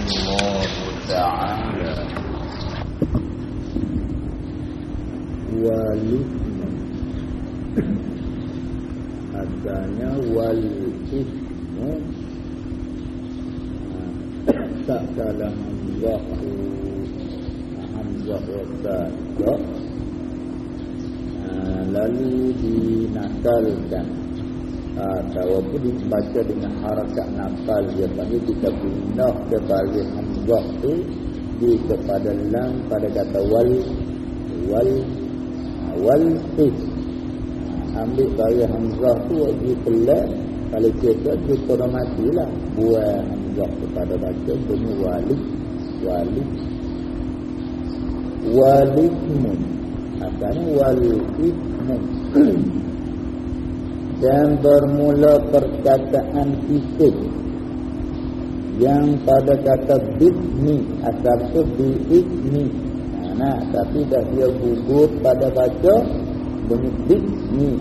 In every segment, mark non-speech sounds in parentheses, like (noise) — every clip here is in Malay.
الله تعالى walismu Asalnya wal ismu Tak dalam Allah Hamzah wa Lalu dinakalkan pun dibaca dengan harakat nakal Biasanya kita pindah kebalik Hamzah itu Di kepada lam pada kata wal Wal wal is ambil saya hamzah tu di pelak kalau kita kita dah matilah buat hamzah kepada baca. Bunyi wali wali. Walismu asalnya walismu dan bermula perkataan fisik yang pada kata bismi asal tu bi'ismi Nah, tapi dah dia gugur pada baca bunyi bismi.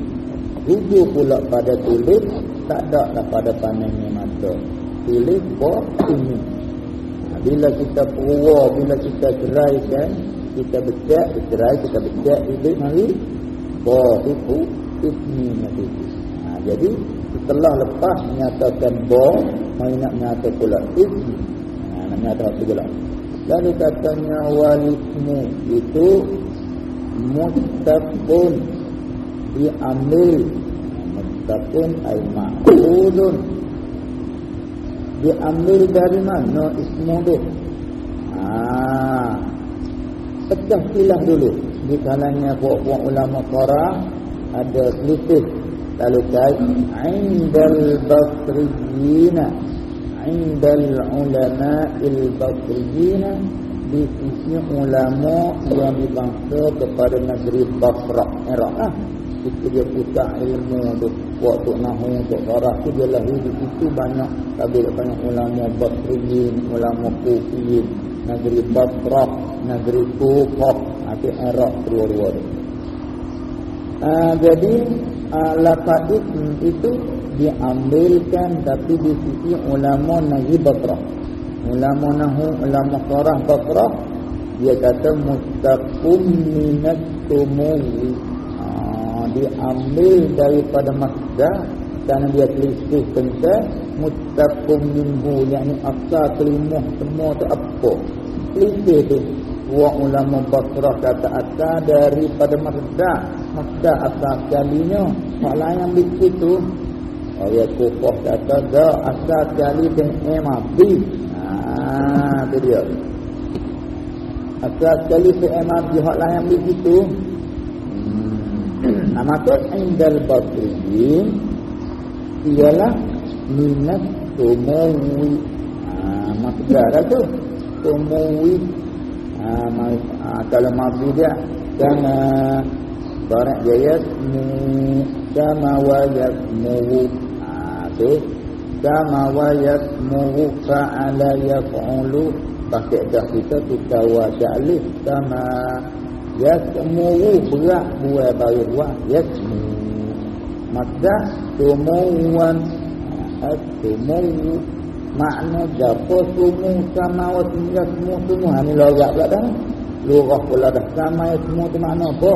Gugur pula pada tulis tak ada dah pada panennya mata. Tulis bo ini. Nah, bila kita perwa, bila kita ceraikan, kita becak, cerai, kita becak ibik mari bo itu ismi nanti. Jadi setelah lepas menyatakan bo, mai nak nyata pula ismi. Nah, nak nyata pula. Lalu katanya walismu itu mustaqbun diambil mustaqbun ay ma'udun diambil dari mana ismu tu ah pecah silah dulu di kalangan puak-puak ulama qara ada selisih lalu kait indal basriyina indal ulama il-basriyin di sisi ulama yang dibangsa kepada negeri Basrah Iraq ah. Itu dia pusat ilmu tu waktu nahu untuk sarah tu dia lahir di situ banyak. Tapi banyak ulama Basriyin ulama Kufiyin negeri Basrah negeri Kufah itu Iraq dua-dua tu ah, jadi ah, lafaz itu diambilkan tapi di sisi ulama Nahi Basrah. Ulama Nahu, ulama Sarah Basrah dia kata mustaqum minat tumuwi. Ha, diambil daripada masdar kerana dia selisih tentang mustaqum minhu yakni asal kelimah semua tu apa? Selisih tu. Wa ulama Basrah kata asal daripada masdar. Masdar asal sekalinya. Hak lain ambil situ Ayat kufah kata dah asal sekali dengan MAB. Ah, tu dia. Asal sekali dengan MAB hak lain begitu. Hmm. Nah, maksud indal basriyin ialah minat tumuwi. Ah, maksudnya tu. Tumuwi. Ah, ah, kalau MAB dia kan barang jaya mu sama wa yasmu itu sama wa yasmuhu fa'ala yaf'ulu. Pakai dah kita kita wa sya'lif sama yasmuhu. Berat buah baru buah yasmu maka tumuwan. Tumuwu makna japa tumu sama wa yasmu tumu ini lorak pula dah. Lurah pula dah sama yasmu tu makna apa?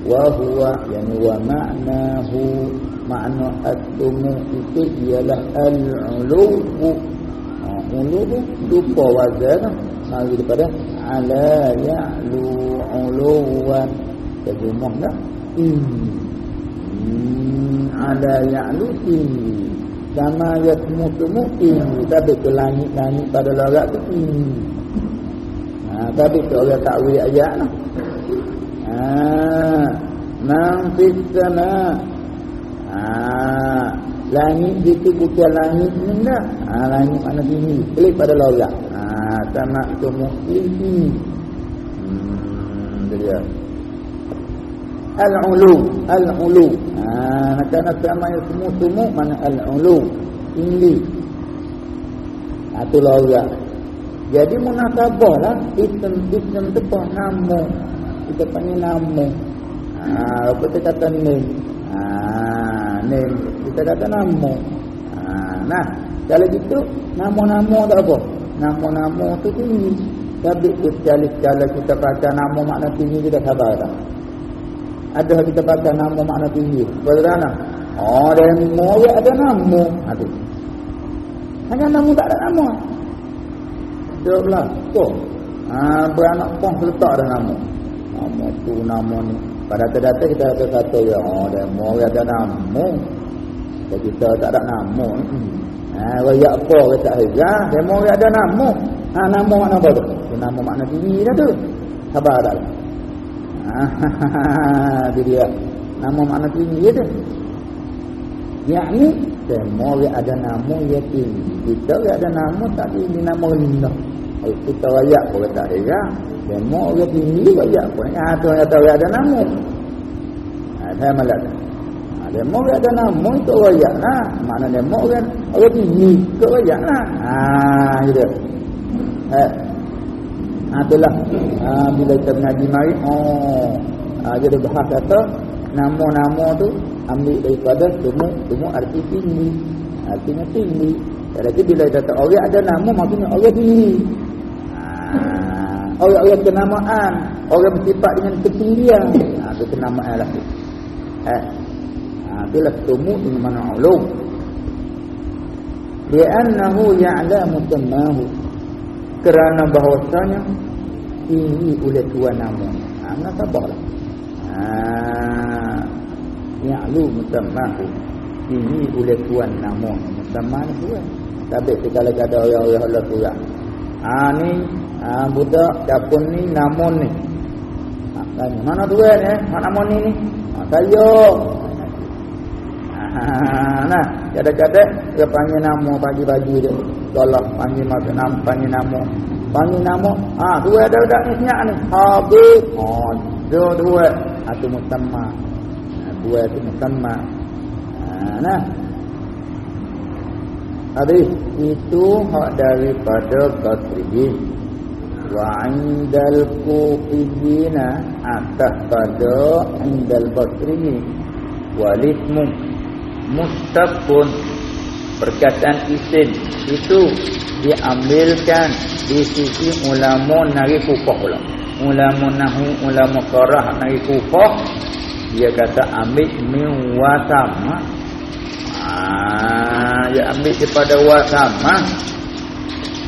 Wa huwa yani wa ma'nahu makna at-tumu itu ialah al-ulu ulu lupa wazan mari daripada ala ya'lu uluwan. Terjemah tak hmm. ala ya'lu tinggi sama yasmu tumu tinggi tapi ke langit-langit pada lorak tu tinggi ha, tapi ke orang takwil ayat lah ha, man fis sama' Ah, langit itu bukan langit ni. Ah, langit mana sini? Klik pada lorak. Ah, sama muslim sini. Hmm, dia. Al-ulu, al-ulu. Ah, kerana sama yang semua semua mana al-ulu. Tinggi. Ah, tu lorak. Jadi munasabah lah Islam, Islam tu apa nama Kita panggil nama Apa kita kata ni Ah, ni kita kata nama. Ha, nah, kalau gitu nama-nama tak apa. nama-nama tu tinggi tapi sekali-sekala kita baca nama makna tinggi kita sabar tak ada kita baca nama makna tinggi. Bagaimana oh demo ya ada nama. Tu. hanya nama tak ada nama. Dia belah tu ha, beranak pun letak ada nama. Nama tu nama ni. Pada data kita ada kata ya oh demo ya ada nama. Jadi kita tak ada nama. Ha, raya apa kata demo ya ada nama. Ha, nama makna apa tu? Nama makna tinggi dah tu. Sabar tak (laughs) itu dia. Nama makna tinggi tu. Yakni semua ada nama yang tinggi. Kita ada nama tak ini nama rendah. Kalau kita rakyat pun kata ya semua yang tinggi rakyat pun. Yang ada yang tahu ada nama. Ha, saya malah Demo yang ada nama itu rakyat lah. Mana demo kan orang tinggi ke rakyat lah. Haa, gitu. Eh, ha, itulah. Ha, bila kita mengaji mari oh. Ha, dia bahas kata nama-nama tu ambil daripada semua semua arti tinggi. Artinya tinggi. Jadi bila kata orang ada nama maksudnya orang tinggi. Ha, orang-orang kenamaan orang bersifat dengan ketinggian ha, itu kenamaan lah eh. Ha, itulah semua dengan mana ulum li'annahu ya'lamu tamahu kerana bahawasanya tinggi oleh tuan nama. Ha, nak sabarlah. Ha, ya'lu mutammahu tinggi oleh tuan nama. Mutamman tuan. Tapi segala kada orang-orang Allah tuan. Ha, ni ha, budak dapun ni namun ni. Ha, tanya, mana tuan eh? Mana namun ni ni? Ha, saya. Ha, nah, kadang-kadang dia panggil nama bagi-bagi dia. Tolak panggil masa nama, panggil nama. Panggil nama. Ah, ha, dua ada ni senyap ni. Habis. Oh, dua dua. Ha, mutamma. Dua itu mutamma. Nah. Habis itu hak daripada Qasriyin. Wa indal kufiyina atas pada indal Qasriyin. Walismu mustaqun perkataan isim itu diambilkan di sisi ulama nari kufah pula. Ulama nahu ulama qarah nari kufah dia kata ambil min wasama. Ah dia ambil daripada wasama.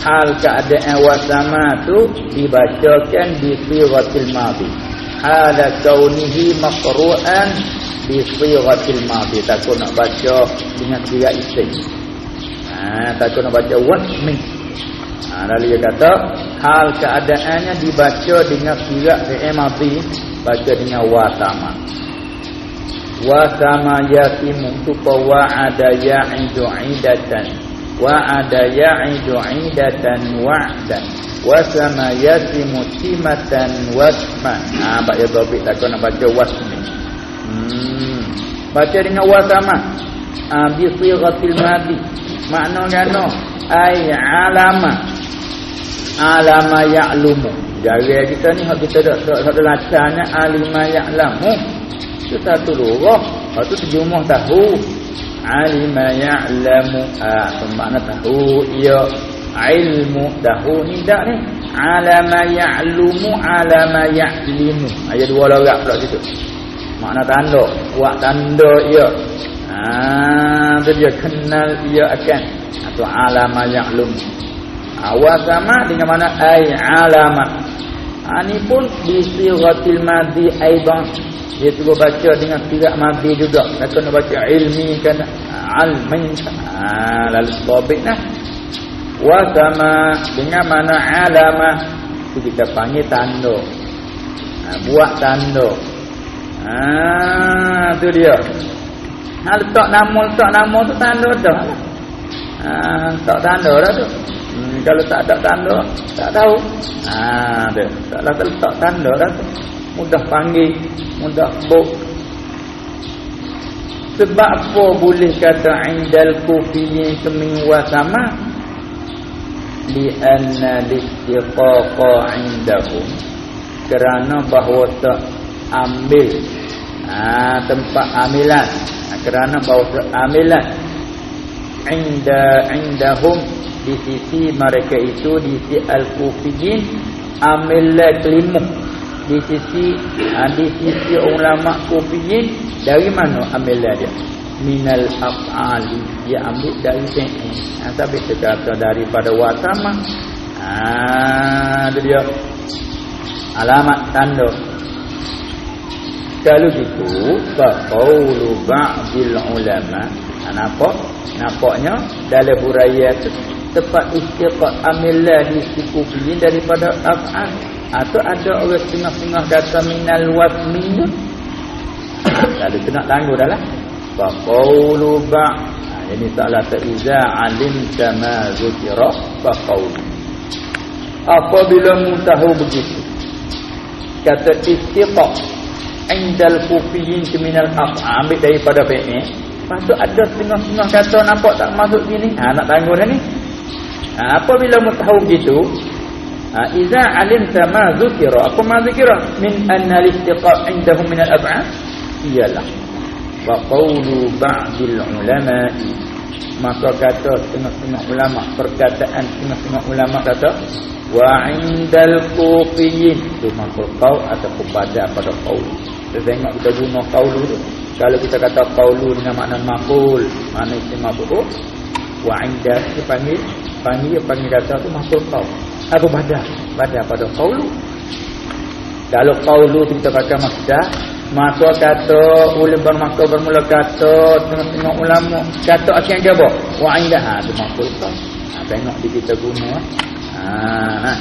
Hal keadaan wasama tu dibacakan di siratil madhi ada kaunihi maqru'an di siratil madhi takut nak baca dengan sirat isim Ha, takut nak baca wasmi. Ha, lalu dia kata, hal keadaannya dibaca dengan sirat fi'il madhi, baca dengan wasama. Wasama yatimu tuqa wa'ada ya'idu 'idatan. Wa'ada ya'idu 'idatan wa'dan. Wasama yatimu timatan wasman. Ha, baca dobit takut nak baca wasmi. Hmm. Baca dengan wasama. Ha, bi siratil madhi makna gano ai alama alama ya'lumu jari kita ni hak kita dak dak satu lacanya alima ya'lamu itu satu lurah itu terjemah tahu alima ya'lamu. Ah makna tahu. Ia ilmu tahu ni dak ni? Alama ya'lumu alama ya'limu. Ada dua logat pula situ. Makna tanda buat tanda ia Ah, tu dia kenal dia akan. Atau alama ya'lum. Awal sama dengan mana? Ai alama. Ani ah, pun di siratil madhi aidan. Dia tu baca dengan sirat madhi juga. Nak baca ilmi kan almin. Ah, lalu tobik nah. Wa sama dengan mana alama tu kita panggil tanda. Ah, buat tanda. Ah, tu dia. Ha letak nama letak nama tu tanda dah. Ha tak tanda dah tu. Kalau tak ada tanda tak tahu. Ha dia taklah letak tanda tu. Mudah panggil, mudah buk. Sebab apa boleh kata indal kufiyyin seminggu sama? Li anna listiqaqa indahum. Kerana bahawa tak ambil ha, tempat amilan kerana bahawa amalan inda indahum di sisi mereka itu di sisi al-kufiyin amillah kelimuh di sisi ha, di sisi ulama kufiyin dari mana amillah dia? Minal af'ali dia ambil dari fi'il ha, tapi kita daripada wasama ha, dia. Alamat tanda. Kalau gitu faqaulu ba'dil ulama. Ha, nampak? Nampaknya dalam huraian tu tepat istiqat amillah sikufiyin daripada af'al atau ada orang setengah-setengah kata minal wasmi. (coughs) Ha, tu nak tangguh dah lah. Faqaulu ba' ha, ini salah seiza alim kama zukira faqaulu apabila mu tahu begitu kata istiqat indal kufiyin minal af'al ambil daripada fi'il Lepas ada setengah-setengah kata nampak tak masuk sini. Ha, nak tangguh dah ni. Ha, apabila mu tahu begitu. Ha, Iza alim sama zukira. Apa ma zukira? Min anna listiqab indahum minal ab'ad. Iyalah. Wa qawlu ba'dil ulama'i. Maka kata setengah-setengah ulama. Perkataan setengah-setengah ulama kata. Wa indal kufiyin. Itu makhluk kau ataupun pada pada qawlu. Kita tengok kita guna qawlu tu. Kalau kita kata qaulu dengan makna maqul, makna istimewa maf'ul, wa 'inda dipanggil panggil panggil kata tu maf'ul qaul. Apa bada? Bada pada qaulu. Kalau qaulu kita pakai masdar, maka kata ulama maka bermula kata tengah-tengah ulama kata akan jawab wa 'inda ha tu maf'ul qaul. Ha, tengok di kita guna. Ha.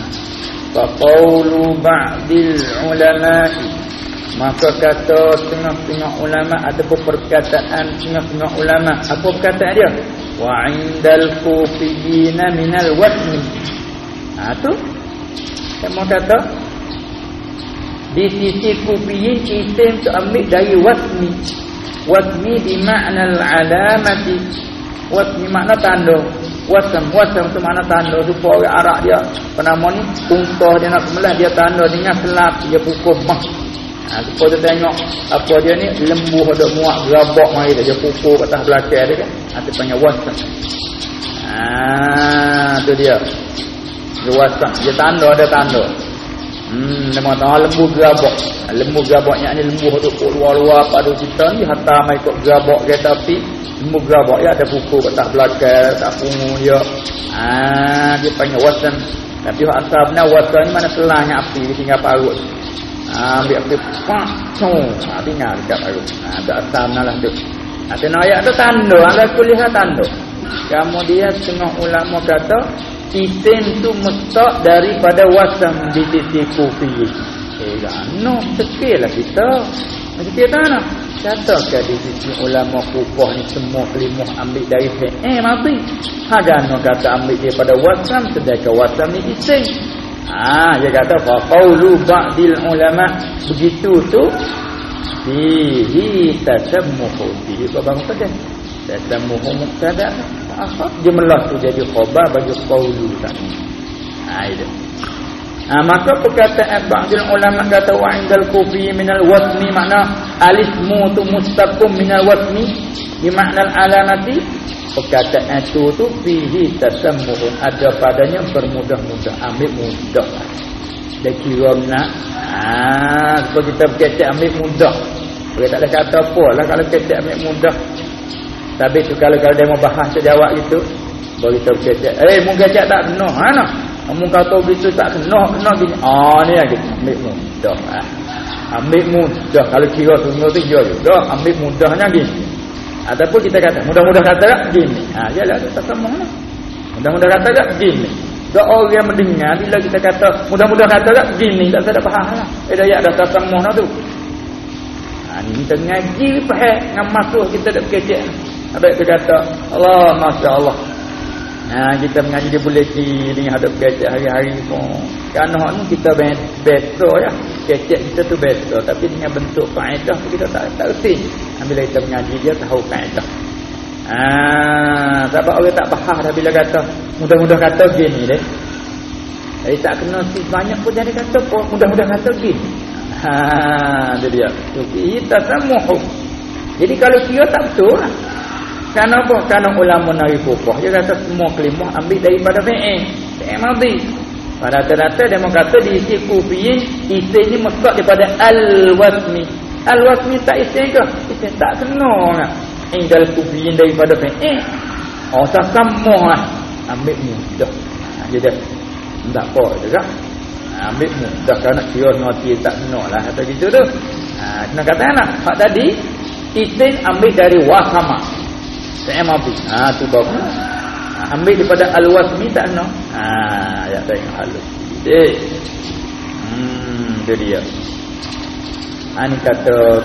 Fa qaulu ba'dil ulama'i Maka kata tengah-tengah ulama ataupun perkataan tengah-tengah ulama apa perkataan dia? Indal kufiyina minal wasmi. Ha tu. Saya kata di sisi kufiyin isim tu ambil dari wasmi. Wasmi di makna al-alamati. Wasmi makna tanda. Wasam, wasam tu makna tanda supaya orang Arab dia. Penama ni unta dia nak semelah dia tanda dengan selat dia pukul mah. Ha, supaya dia tengok apa dia ni lembu ada muak gerabak mari dia pukul ke atas belakang dia kan. Ha, dia panggil wasan. Ha, tu dia. Dia wasan. Dia tanda ada tanda. Hmm, dia mengatakan lembu gerabak. Ha, lembu gerabaknya ni lembu tu luar-luar pada kita ni hatta mai ikut gerabak kereta api. Lembu gerabak ya ada pukul ke atas belakang, tak pungu dia. Ha, dia panggil wasan. Tapi asal benar wasan ni mana selahnya api dia tinggal parut. Ha, ambil api pak tu ha, tinggal dekat baru ha, asam lah tu ha, tengok ayat tu tanda ada kuliah tanda kemudian setengah ulama kata isim tu mustak daripada wasam di sisi kufi eh no sekil lah kita. Sekil tak nak. Kata ke di sisi ulama kufah ni semua kelimah ambil dari eh mati. Hagano kata ambil daripada wasam sedangkan wasam ni isim Ah, dia kata fa qaulu ba'dil ulama. Begitu tu fihi tasammuhu. Fihi apa maksudnya tasammuhu mubtada apa? Jumlah tu jadi khabar bagi qaulu tadi ah itu. Ah maka perkataan ba'dil ulama kata wa indal kufi minal wasmi makna alismu tu mustaqim minal wasmi di makna alamati perkataan itu tu fihi tasammuhun ada padanya bermudah-mudah ambil mudah. Dia kira nak ah kalau kita berkecek ambil mudah? Dia tak ada kata apa lah kalau kecek ambil mudah. Tapi tu kalau kalau dia mau bahas jawab itu baru kita berkecek. Eh mu kecek tak kena ha nah mu kata begitu tak kena kena gini ah ni lagi ambil mudah ah ambil mudah. Kalau kira semua tu kira juga ambil mudahnya gini Ataupun kita kata mudah-mudah kata tak gini. Ha yalah tak sama lah. Mudah-mudah kata tak gini. Tak orang yang mendengar bila kita kata mudah-mudah kata tak gini tak ada faham lah. Eh dah ada tak sama lah tu. Ha ni kita ngaji faham ngam masuk kita dak kecek. Ada kita kata Allah masya-Allah. Ha kita mengaji dia boleh di dengan hadap kecek hari-hari pun. Kan hak ni kita betul ya. Kecek kita tu betul tapi dengan bentuk faedah kita tak tak reti. Bila kita mengaji dia tahu kaedah. Ah, sebab orang tak faham dah bila kata mudah-mudah kata gini deh. Jadi tak kena si banyak pun jadi kata pun mudah-mudah kata gini. Ha, dia dia. Kita semua Jadi kalau kira tak betul lah. Kerana apa? Kerana ulama nari fuqah. Dia kata semua kelimah ambil daripada fi'il. Fi'il madhi. Pada rata-rata dia kata diisi kufiyin isim ni mesbab daripada al-wasmi. Al-wasmi tak isim ke? Isim tak kena lah. Indal kufiyin daripada fi'il. Oh tak sama lah. Ambil mudah. Ha, dia. Tak apa juga. Ha, ambil mudah kerana kira ngerti tak kena lah. Kata gitu tu. Ha, kena kata anak. Hak tadi. Isim ambil dari wasama. Fi'il madhi. Ha tu bagus ambil daripada al-wasmi tak no ha ya tengok halus eh. Hmm tu dia. Ha ni kata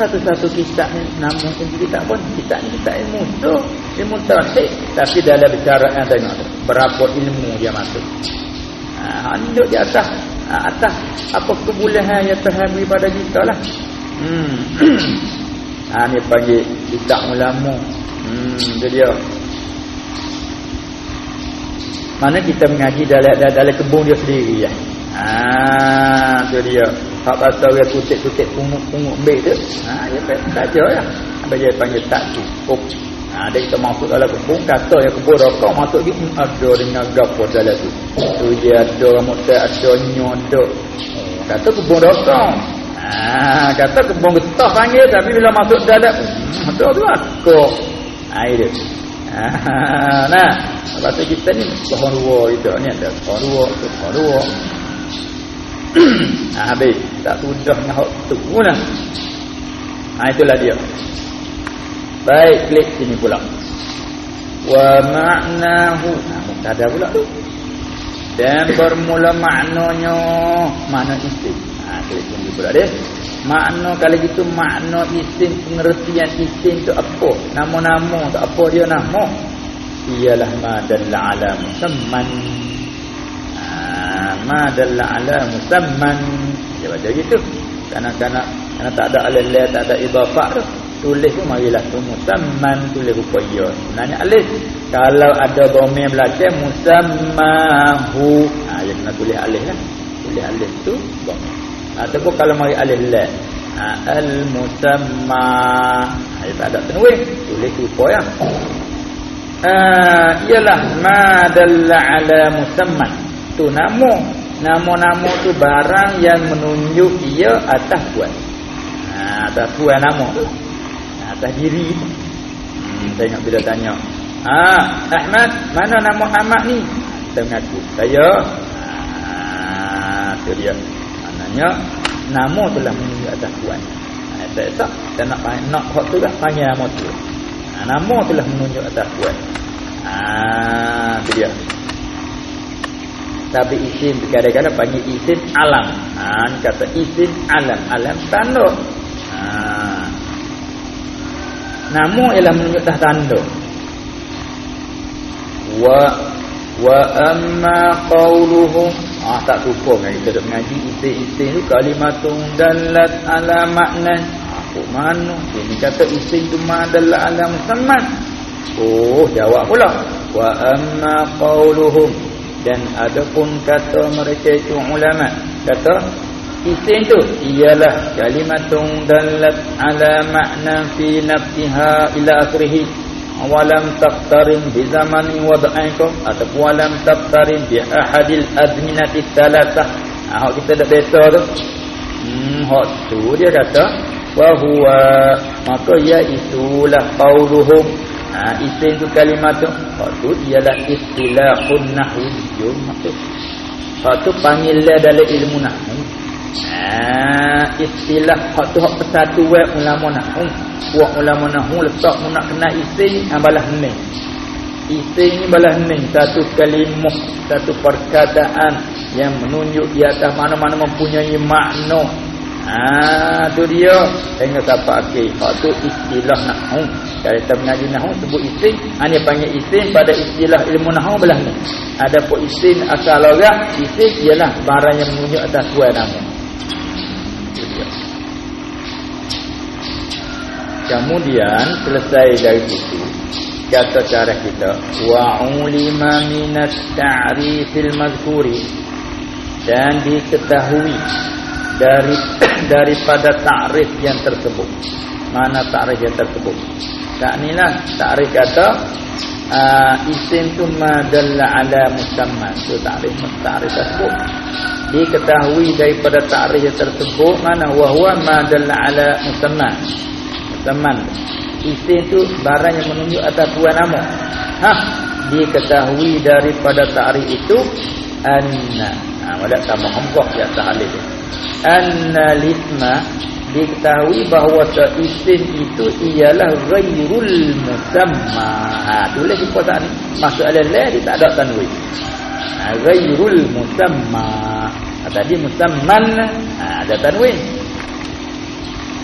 satu-satu kitab ni nama kita pun kitab ni kita ilmu. Tu ilmu tauhid. Tapi dalam bicara yang tengok berapa ilmu dia masuk. Ha ni duduk di atas ha, atas apa kebolehan yang terhadap pada kita lah. Hmm. Ha (coughs) ni panggil kitab ulama hmm tu dia mana kita mengaji dalam dalam kebun dia sendiri ya. Ha tu dia. Hak pasal dia kutip-kutip pungut-pungut bek tu. Ha dia saja ya. Apa dia panggil tak cukup. Ha dia kita masuk dalam kebun kata yang kebun rokok masuk hmm, ada dengan gapo dalam tu. Tu dia ada rambut tak ada nyodok. Kata kebun rokok. Ha kata kebun getah panggil tapi bila masuk dalam hmm, ada tu aku. Ha itu. Ha, nah, bahasa kita ni pohon dua itu ni ada pohon dua, pohon dua. ha, (clears throat) habis tak sudah nak tu mana? Ha, itulah dia. Baik, klik sini pula. Wa ma'nahu. Ha, ada pula tu. Dan bermula maknanya mana istilah. Ha, klik sini pula dia. Makna kalau gitu makna isim pengertian isim tu apa? Nama-nama tu apa dia nama? Ialah madalla ala musamman. Ah, madalla ala musamman. Dia baca gitu. Karena-karena karena tak ada alif la tak ada idafah tu. Tulis tu marilah tu musamman tulis rupa ya. Sebenarnya alif. Kalau ada dhamir belakang musammahu. Ah, ha, kena tulis alif lah. Tulis alif tu dhamir ataupun kalau mari alif la ha, al musamma ha, tak ada tanwin tulis rupa ya ha, ialah ma dalla ala musamma tu nama. Nama-nama tu barang yang menunjuk ia atas tuan. Ha, atas tuan nama. Tu ha, atas diri. Hmm, tengok bila tanya. Ah, Ahmad, mana nama Ahmad ni? Kita mengaku. Saya. Ah, tu dia maknanya nama telah menunjuk atas tuan. Ha, tak tak dan nak nak hak tu lah panggil nama tu. Ha, nama telah menunjuk atas tuan. Ha tu dia. Tapi isim kadang-kadang panggil isim alam. Ha kata isim alam. Alam tanda. Ha. Nama ialah menunjuk atas tanda. Wa wa amma qawluhum Ah tak lupa kan kita duk mengaji isim-isim tu kalimatun dallat ala makna. Apa mana? Ini kata isim tu madalla ala musamman. Oh, jawab pula. Wa amma qauluhum dan adapun kata mereka itu ulama kata isim tu ialah kalimatun dallat ala makna fi nafsiha ila akhirih walam taqtarin bi zamani wad'aikum ataupun walam taqtarin bi ahadil adminati thalathah ah kita dah biasa tu. Hmm hak tu dia kata wa huwa maka ya itulah qauluhum. Ha isim tu kalimat tu. Hak tu ialah istilahun nahwiyyun maksud hak tu panggil dalam ilmu nahwu ha istilah hak tu hak persatuan ulama nahwu. Buat ulama nahu letak mu nak kena isi balah ni isi ni balah ni satu kalimah satu perkataan yang menunjuk di atas mana-mana mempunyai makna. Ha tu dia. Tengok siapa akhir hak tu istilah nahu kalau kita mengaji nahu sebut isi hanya panggil isi pada istilah ilmu nahu belah ni ada pun isi asal orang isi ialah barang yang menunjuk atas dua nama Kemudian selesai dari itu kata cara kita wa ulima minat ta'rifil mazkuri. Dan diketahui dari (clears throat) daripada ta'rif yang tersebut. Mana ta'rif yang tersebut? Tak ni lah. Takrif kata uh, isim tu madalla ala musamma tu takrif takrif tersebut. Diketahui daripada takrif tersebut mana wahwa madalla ala musamma musamman isim tu barang yang menunjuk atas dua nama. Ha diketahui daripada takrif itu anna. Ha wala sama hamzah di atas alif anna lisma. Diketahui bahawa isim itu ialah ghairul musamma. Ha tulis di kotak ni. Masuk la dia tak ada tanwin. Ha ghairul musamma. Ha, tadi musamman ha, ada tanwin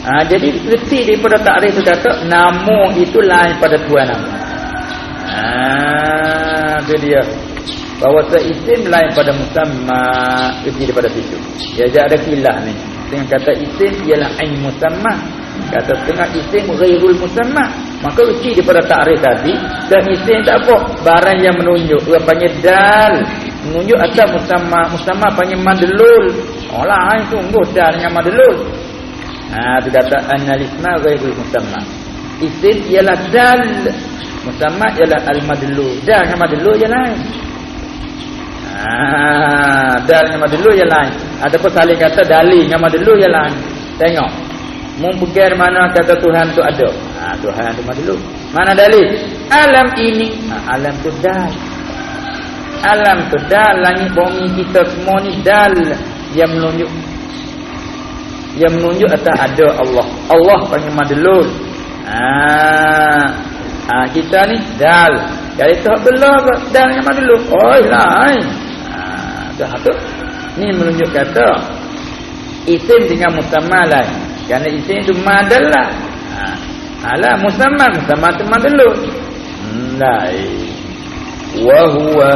ha, jadi reti daripada takrif itu kata nama itu lain pada tuan nama ha itu dia. Bahawa isim lain pada musamma reti daripada situ. Dia ada kilah ni. Dengan kata isim ialah ain musamma. Kata setengah isim ghairul musamma. Maka uci daripada takrif tadi dan isim tak apa. Barang yang menunjuk panggil dal. Menunjuk atas musamma. Musamma panggil madlul. Oh lah sungguh dal dengan madlul ha tu kata analisma ghairul musamma isim ialah dal musamma ialah al madlul dal dengan madlul je lain Ah, dal dengan madlu yang lain. Ataupun saling kata dalil dengan madlu yang lain. Tengok. Mempegir mana kata Tuhan tu ada. Ha, Tuhan tu madlu. Mana dalil? Alam ini. Ha, alam tu dal. Alam tu dal. Langit bumi kita semua ni dal. Yang menunjuk. Yang menunjuk atas ada Allah. Allah panggil madlu. Ha, ha, kita ni dal. Jadi tu belah dal dengan madlu. Oh, lain dah tu ni menunjuk kata isim dengan musamma lain kerana isim itu madalah ha. Ala musamma musamma tu madallu lain. Wa huwa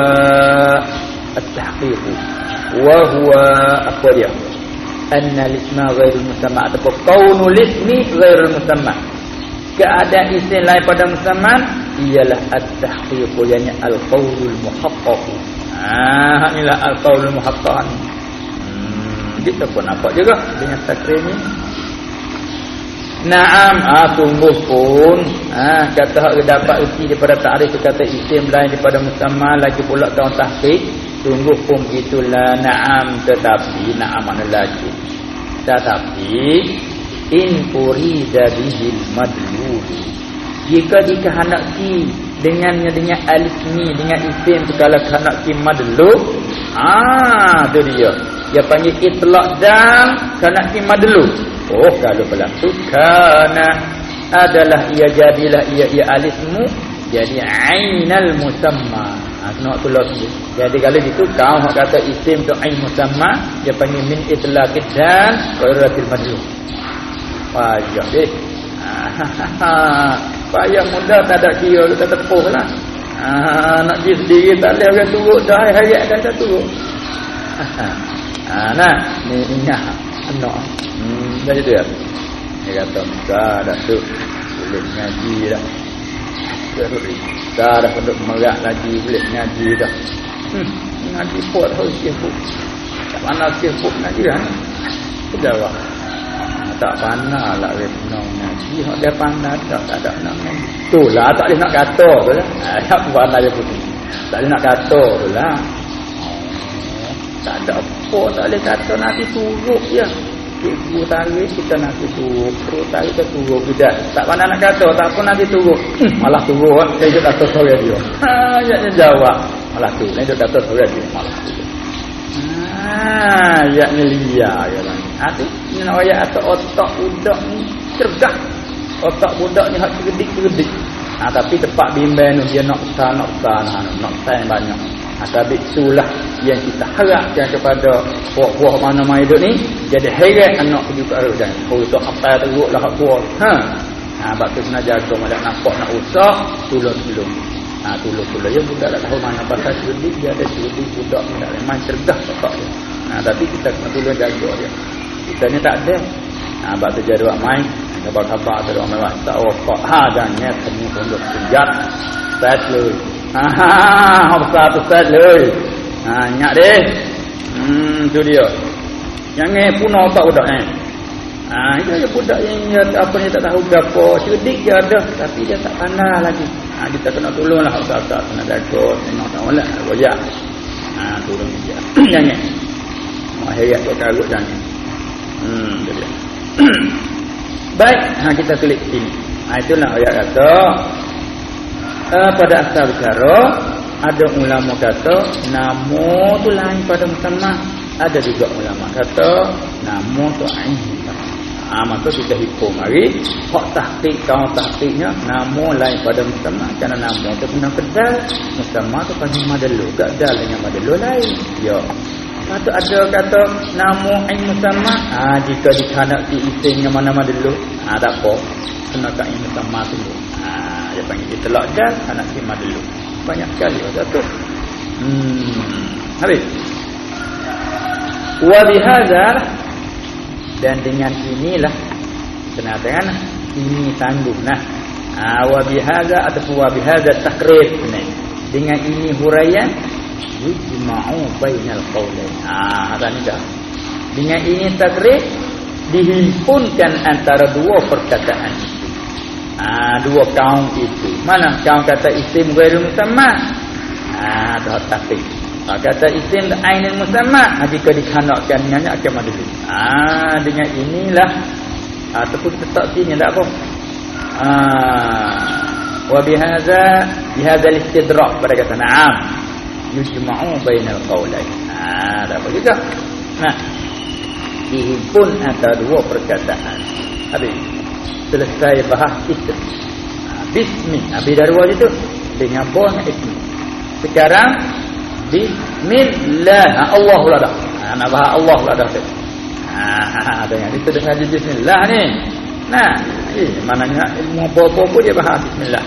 at-tahqiq wa huwa apa dia anna al-isma ghairu musamma ataupun kaunul ismi ghairu musamma keadaan isim lain pada musamma ialah at-tahqiq yakni al-qaulul muhaqqaq Ah, inilah al-qaulul muhaqqaq. Hmm, kita pun nampak juga dengan takrif ni. Naam, ah sungguh pun ah kata hak dapat uti daripada takrif kata isim lain daripada musamma lagi pula tahun tahqiq, sungguh pun itulah naam tetapi naam mana lagi. Tetapi in urida bihil madlul. Jika dikehendaki dengannya dengan alif ni dengan isim nak kimad dulu ah tu dia dia panggil itlaq dan kana kimad dulu oh kalau berlaku kana adalah ia jadilah ia ia alifmu jadi ainal musamma ah nak tulis jadi kalau itu kau hak kata isim tu ain musamma dia panggil min itlaq dan qiratil madlu payah deh (laughs) Payah muda tak ada kira kita tepuh lah. Ha, nak pergi sendiri tak boleh orang turut dah hayat kan tak turut. Ha, (laughs) nah, ni ingat anak. Hmm, dah gitu ya. Dia kata, "Dah dah tu. Boleh ngaji dah." Terus dah dah penduk merak lagi boleh ngaji dah. Hmm, ngaji pot harus sibuk. Tak mana sibuk ngaji kan? Jawab tak pandai lah renang ngaji. Hak dia pandai tak tak ada nak tu lah tak boleh nak kata tu lah. (laughs) Tak pandai dia putih tak boleh nak kata tu lah. Tak ada apa tak boleh kata nanti turuk je Ibu tarik kita nanti turuk Perut tarik kita turuk Tidak Tak pandai nak kata. Tak pun nanti turuk hmm, Malah turuk Saya juga kata sore dia. Haa Dia jawab. Malah tu Saya juga kata sore dia. Malah turuk Haa Yakni liar ya lah Ha tu ni nak ayat atau otak budak ni. Cergas. Otak budak ni hak cerdik-cerdik. Ha tapi tempat bimbang tu dia nak sah nak sah nak sah banyak. Ha tapi itulah yang kita harapkan kepada puak-puak mana mai hidup ni jadi heret anak pergi ke arah dan oh itu apa teruklah hak tua. Ha. Ha bab tu kena jaga madak nampak nak usah tolong-tolong. Ha tolong-tolong ya budak tak tahu mana pasal cerdik dia ada cerdik budak ni tak memang cerdas otak dia. Ha tapi kita kena tolong jaga dia. Kita ni tak ada. Ha, sebab tu jadi main. Khabar-khabar tu orang mewah. Tak wakak. Ha, jangan temu pondok sejak. Set lu. Ha, ha, ha. Besar tu set lu. Ha, ingat deh. Hmm, tu dia. Jangan punah otak budak eh. Ah ha, itu je budak yang dia, apa ni tak tahu gapo, cerdik dia ada tapi dia tak pandai lagi. Ha, kita kena tolonglah ustaz-ustaz kena jaga tak boleh wajah. Ha tolong dia. (coughs) Jangan. Mahir tu karut jangan. Hmm dia. (coughs) Baik, ha, kita tulis sini. Ha, itulah ayat kata uh, pada asal bicara ada ulama kata namo tu lain pada musamma. Ada juga ulama kata namo tu ain. Ah ha, maka kita hukum. Hari hak tahqiq kau tahqiqnya nama lain pada musamma kerana nama tu kena kedal musamma tu panggil madallu gak dal dengan madallu lain. Ya. Kata ada kata nama ain musamma ah ha, jika dikhanaki isim yang mana ah ha, tak apa. Kena kat ain musamma tu. Ah ha, dia panggil kita telak dal khanaki madallu banyak sekali kata. Tu hmm habis wa bihadza. Dan dengan inilah kena dengan ini tangguh nah ha, wa bihadza ataupun wa bihadza takrir ni dengan ini huraian yujma'u bainal qawlain. Ah ha, ni dah. Dengan ini takrir dihimpunkan antara dua perkataan itu. Ah dua kaum itu. Mana kaum kata isim ghairu musamma? Ah ha, takrir Ha, kata isim ainul musamma ha, jika dikanakkan dengannya akan madhul. Ah ha, dengan inilah ha, ataupun tetap sini tak apa. Ah wa bihadza bihadza al-istidrak pada kata na'am yujma'u bainal qawlain. Ah tak apa juga. Nah dihimpun antara dua perkataan. Habis selesai bahas isim. Ha, bismi. Habis dari dua itu dengan bon ismi. Sekarang Bismillah Allah lah dah. Ha, Nak bahas Allah lah dah ha, Dengan itu dengan Bismillah ni. Nah eh, Mananya ilmu apa-apa pun dia bahas Bismillah.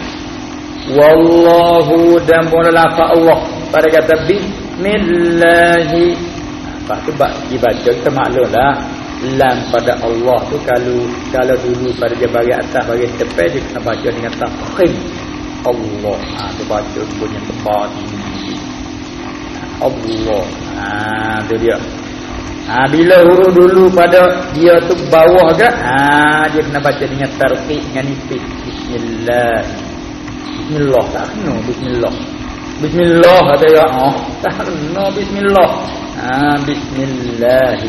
Wallahu dan boleh lafaz Allah. Pada kata Bismillahi. Lepas tu dibaca kita maklum Lam pada Allah tu kalau kalau dulu pada dia bagi atas bagi tepi dia kena baca dengan tafkhim. Allah. Ha tu baca punya tempat ini. Allah. Ha tu dia. Ha bila huruf dulu pada dia tu bawah ke? Ha dia kena baca dengan tarqiq dengan nipis. Bismillah. Bismillah tak kena bismillah. Bismillah kata ya. Oh, tak kena bismillah. Ha bismillah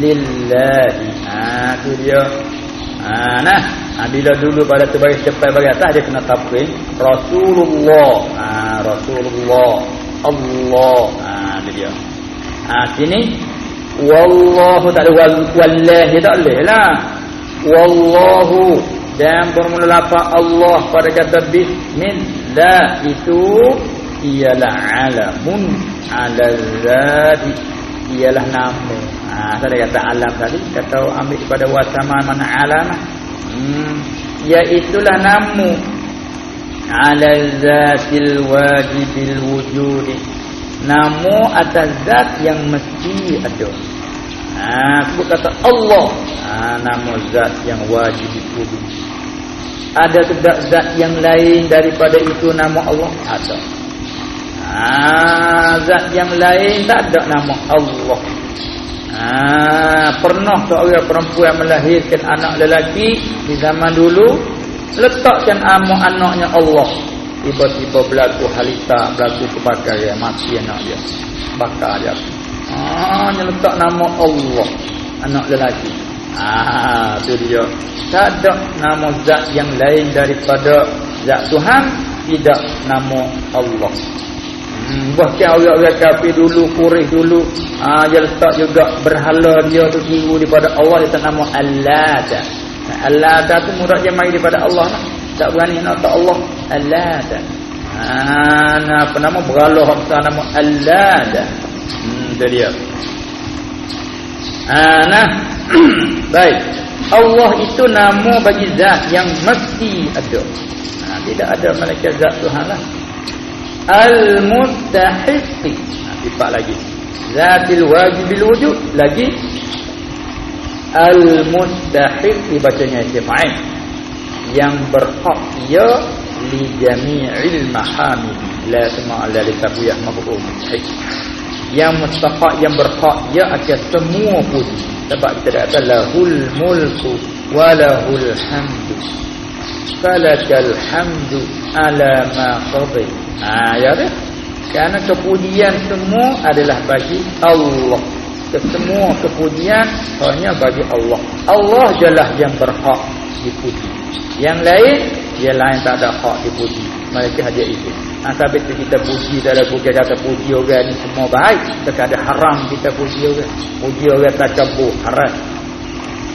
lillahi. Ha tu dia. Ha nah. Ha, bila dulu pada tu bagi cepat bagi atas dia kena tafsir Rasulullah. Ha Rasulullah. Allah. Ha dia. Ha sini wallahu ta'ala wallahi tak boleh lah. Wallahu dan bermula lafaz Allah pada kata bismillah itu ialah alamun ala zati ialah nama. Ha saya kata alam tadi kata ambil pada wasama mana alam. Hmm iaitulah nama ala zatil wajibil wujudi Namo atas zat yang mesti ada. Ha, sebut kata Allah. Ha, nama zat yang wajib dikudu. Ada tidak zat yang lain daripada itu nama Allah? Ada. Ha, zat yang lain tak ada nama Allah. Ha, pernah seorang perempuan melahirkan anak lelaki di zaman dulu. Letakkan nama anaknya Allah tiba-tiba berlaku halita berlaku kebakaran mati anak dia. Bakar dia. Ah dia letak nama Allah anak lelaki. Ah tu dia. Tak ada nama zat yang lain daripada zat Tuhan tidak nama Allah. Hmm, bahkan orang-orang kafir dulu kurih dulu. Ah dia letak juga berhala dia tu tiru daripada Allah dia tak nama Allah Allah tu mudah dia daripada Allah lah tak berani nak tak Allah. Allah dah ha apa nama? Beralah apa nama? Allah dah hmm tu dia. Ha nah (clears throat) baik. Allah itu nama bagi zat yang mesti ada. Ha, tidak ada malaikat zat Tuhan lah. Al-mustahiq ha, sifat lagi. Zatil wajibil wujud. Lagi. Al-mustahiq dibacanya sifat yang berhak ia li jami'il mahamid la sama li tabiyah mafhum yang mustahak yang berhak dia akan semua puji. Sebab kita kata lahul mulku walahul hamdu. Falakal hamdu ala ma qadi. Ha ya dia kerana kepujian semua adalah bagi Allah. Semua kepujian hanya bagi Allah. Allah jelah yang berhak dipuji yang lain dia lain tak ada hak dipuji mereka hanya itu. Ha, tapi kita puji dalam bukan kata puji orang ni semua baik. Tak ada haram kita puji orang. Puji orang tak cabut haram.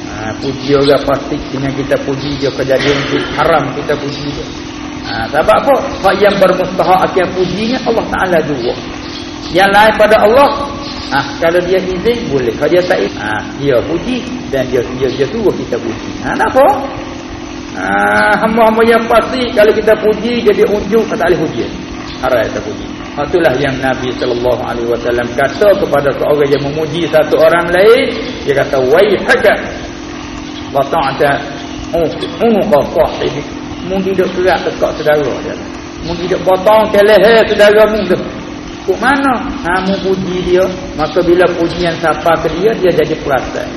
Ha, puji orang pasti dengan kita puji dia kejadian itu haram kita puji dia. Ha, sebab apa hak yang bermustahak akan pujinya Allah Ta'ala juga yang lain pada Allah Ah, kalau dia izin boleh. Kalau dia tak izin, ah, dia puji dan dia dia, dia suruh kita puji. Ha, kenapa? Ah, hamba-hamba yang pasti kalau kita puji jadi unjuk kata ahli puji. Haram kita puji. Itulah yang Nabi sallallahu alaihi wasallam kata kepada seorang yang memuji satu orang lain, dia kata waihaka wa ta'ata unuqa sahibi. Mungkin dia kerak dekat saudara dia. Mungkin dia potong ke leher saudara mu tu. Kok mana? Ha puji dia, maka bila pujian siapa ke dia dia jadi perasan.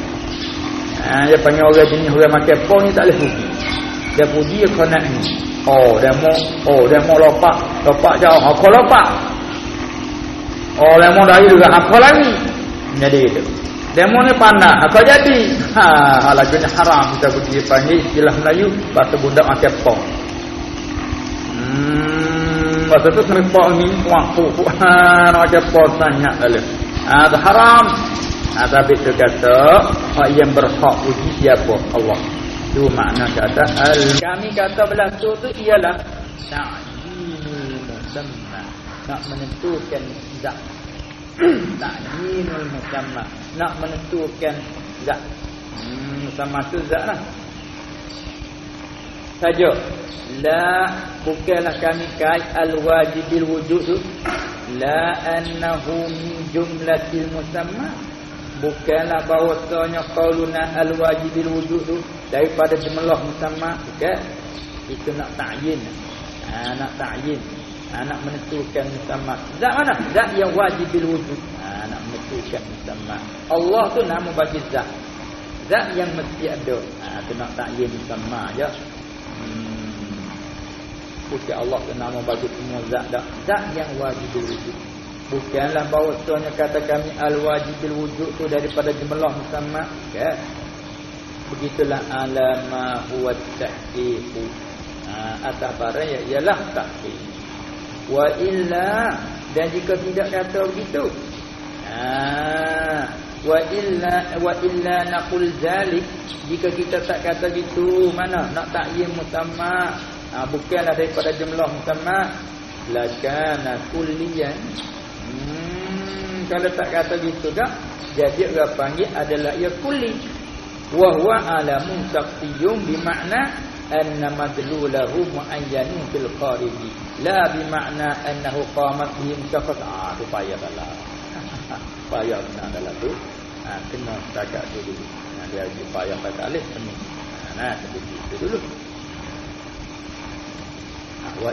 Ha dia panggil orang jenis orang makan pon ni tak boleh puji. Dia dia kena ni. Oh, dia mau oh dia mau lopak, lopak jauh. Ha kau lopak. Oh, dia mau dari juga apa lagi? Jadi itu. Dia mau ni pandang, apa jadi? Ha, ala jenis haram kita puji panggil istilah Melayu, bahasa budak makan pon. Hmm, masa tu serempak ni waktu Tuhan macam posanya dalam. Ah ha, haram. Ah ha, tapi tu kata yang berhak puji siapa? Allah. Tu makna kata al kami kata belah tu ialah ta'yinul musamma. Nak menentukan zat. (clears throat) ta'yinul musamma. Nak menentukan zat. Hmm, sama tu zat lah saja la bukanlah kami kait al wajibil wujud tu (clears throat) la annahu min jumlatil musamma bukanlah bahwasanya qauluna al wajibil wujud daripada jumlah musamma bukan itu nak ta'yin. Ha, nak ta'yin. Ha, nak menentukan musamma zat mana? Zat yang wajibil wujud. Ha, nak menentukan musamma Allah tu nama bagi zat. Zat yang mesti ada. Ha, tu nak ta'yin musamma je Bukan Allah tu nama bagi semua zat dah. Zat yang wajib wujud. Bukanlah bahawa sebenarnya kata kami al-wajib wujud tu daripada jumlah musamma. Okay. Begitulah alama huwa tahqiqu. Ha, atas barang ya, ialah tahqiq. Wa illa dan jika tidak kata begitu. Ha, wa illa wa illa naqul zalik jika kita tak kata gitu mana nak takyin musamma ha, bukanlah daripada jumlah musamma lakana kulliyan kalau tak kata gitu dah jadi orang panggil adalah ia kulli. Wa huwa alamun taqtiyum bimakna anna madlulahu muayyanun fil qaribi. La bimakna annahu qamat bihim syafat ah tu payahlah payah (laughs) kena dalam tu. Ha, kena setakat tu dulu. Ha, dia payah pada alih ha, nah, itu dulu. Wa